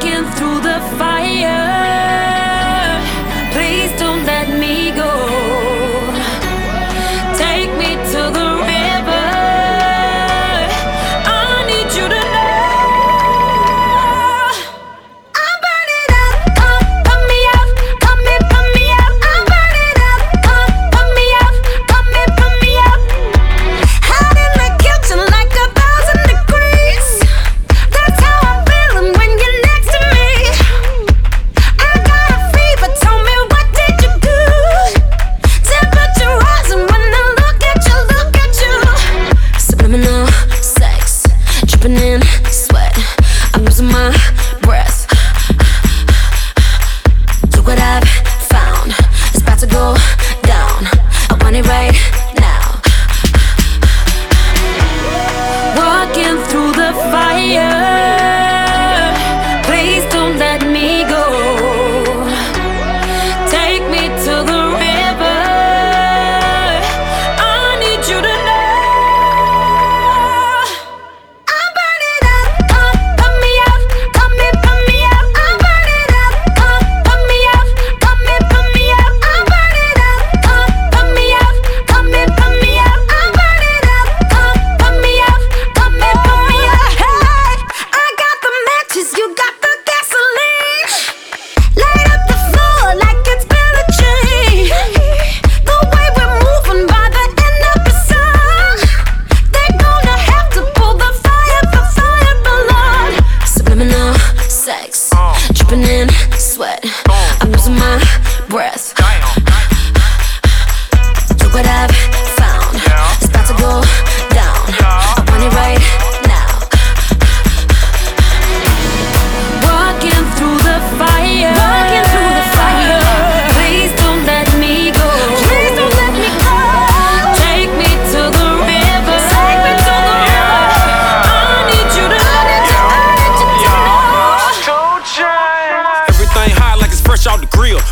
Walking through the fire.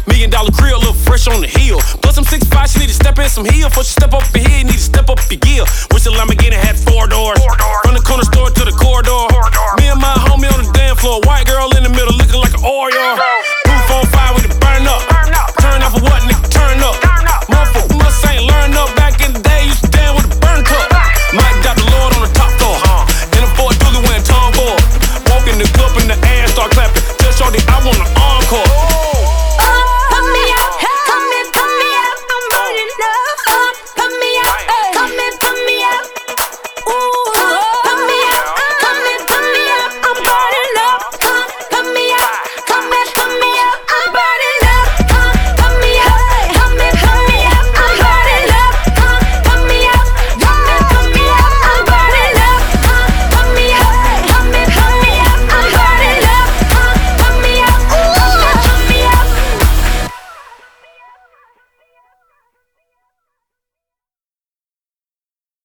Million dollar grill, look fresh on the hill. Plus, I'm 6'5, she need to step in some heel. For she step up in here, need to step up your gear. Wish the Lamborghini had four doors. From the corner store to the corridor.